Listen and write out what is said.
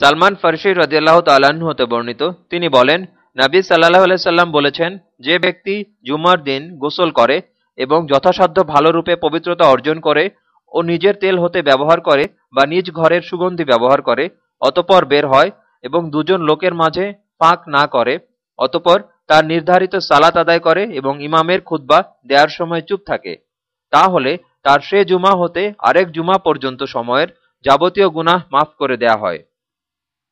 সালমান ফার্সি রদিয়াল্লাহ তাল্লাহ্ন হতে বর্ণিত। তিনি বলেন, নাবী সাল্লাহ সাল্লাম বলেছেন, যে ব্যক্তি জুমার দিন গোসল করে এবং যথাসাধ্য ভালোরূপে পবিত্রতা অর্জন করে ও নিজের তেল হতে ব্যবহার করে বা নিজ ঘরের সুগন্ধি ব্যবহার করে, অতপর বের হয় এবং দুজন লোকের মাঝে ফাঁক না করে, অতপর তার নির্ধারিত সালাত আদায় করে এবং ইমামের খুদ্া দেওয়ার সময় চুপ থাকে। তাহলে তার সে জুমা হতে আরেক জুমা পর্যন্ত সময়ের যাবতীয় গুনাহ মাফ করে দেয়া হয়।